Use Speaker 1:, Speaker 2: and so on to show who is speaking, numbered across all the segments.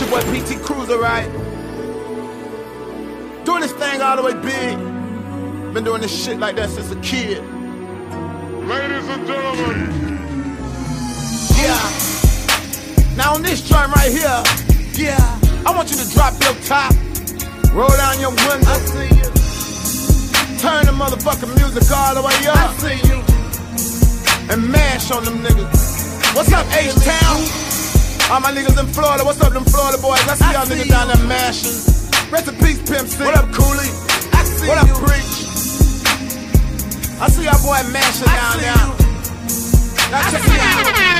Speaker 1: It's your boy PT Cruiser, right? Doing this thing all the way big. Been doing this shit like that since a kid.
Speaker 2: Ladies and gentlemen,
Speaker 1: Yeah. Now on this joint right here, yeah, I want you to drop your top, roll down your window. I see you. Turn the motherfucking music all the way up. I see you. And mash on them niggas. What's up, H-Town? All my niggas in Florida, what's up, them Florida boys? I see
Speaker 3: I
Speaker 1: y'all
Speaker 3: see
Speaker 1: niggas
Speaker 3: you.
Speaker 1: down there mashing. Rest in peace, Pimp C. What up, Cooley?
Speaker 3: I see
Speaker 1: What up,
Speaker 3: you.
Speaker 1: Preach? I see y'all boy mashing
Speaker 3: I
Speaker 1: down there. Now check it out.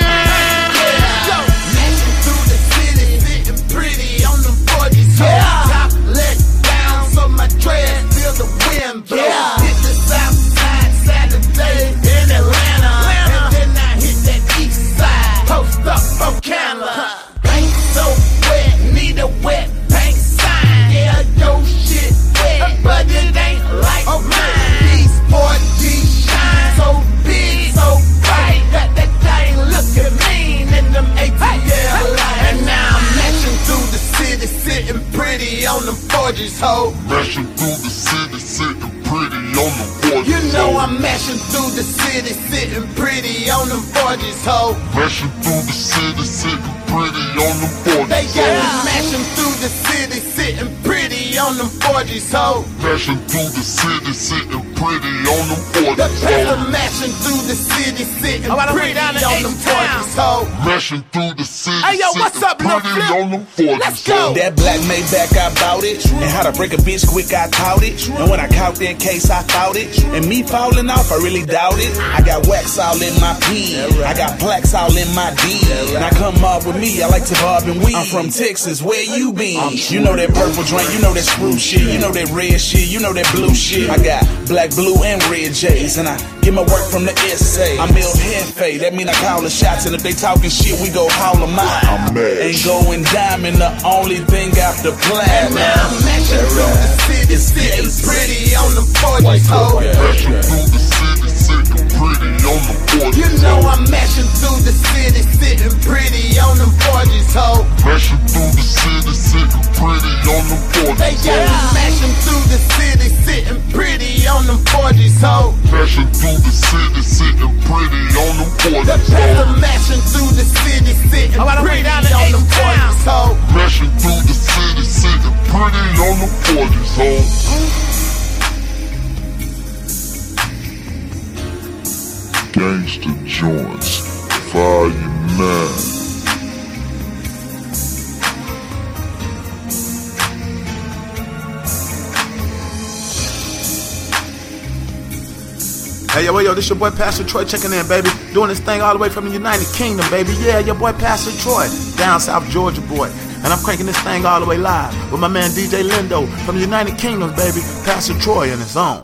Speaker 3: Them 4Gs,
Speaker 2: mashing through the city, sitting pretty on the board.
Speaker 3: You know I'm mashing through the city, sitting pretty on them 4Gs, ho.
Speaker 2: mashing through the city, sitting pretty on the board.
Speaker 3: They got me mashing through the city, sitting pretty on them 4Gs, ho.
Speaker 2: Mashing through the city, sitting pretty on the board.
Speaker 3: The pepper mashing through the city, sitting
Speaker 1: I wanna
Speaker 3: pretty
Speaker 1: down to
Speaker 3: on them
Speaker 1: H-Town.
Speaker 3: 4Gs, ho.
Speaker 2: Mashing through the city,
Speaker 1: Hey, yo, what's
Speaker 2: sitting
Speaker 1: up, Lil
Speaker 2: pretty
Speaker 1: Flip?
Speaker 2: on them 40s.
Speaker 1: Let's go.
Speaker 4: That black Maybach, I bought it. And how to break a bitch quick, I caught it. And when I caught it in case I fought it. And me falling off, I really doubt it. I got wax all in my pee. I got plaques all in my D. And I come up with me, I like to bob and weed. I'm from Texas, where you been? You know that purple drink, you know that screw shit. You know that red shit, you know that blue shit. I got black, blue, and red J's. And I get my work from the SA. I'm El Jefe, that mean I call the shots. And if they talking shit, we go haul them out.
Speaker 2: I'm mad.
Speaker 4: Ain't going diamond, the only thing after
Speaker 3: And now I'm mashing through the city, sitting pretty on them 4Gs, ho.
Speaker 2: Mashing through the city, sitting pretty on the board.
Speaker 3: You know I'm mashing through the city, sitting pretty on them 4Gs, ho.
Speaker 2: Mashing through the city, sitting pretty on the board.
Speaker 3: They got me mashing through the city,
Speaker 2: through the city, sitting pretty on them
Speaker 3: The
Speaker 2: 40s.
Speaker 3: pepper mashing through the city, sitting
Speaker 1: I
Speaker 3: pretty
Speaker 1: down
Speaker 3: on them
Speaker 1: H-Town.
Speaker 3: 4Gs, ho.
Speaker 2: Mashing through the city, sitting pretty on them 40s, ho. Gangsta joints, fire nine.
Speaker 1: Hey, yo, yo, this your boy Pastor Troy checking in, baby. Doing this thing all the way from the United Kingdom, baby. Yeah, your boy Pastor Troy, down South Georgia boy. And I'm cranking this thing all the way live with my man DJ Lindo from the United Kingdom, baby. Pastor Troy in his own.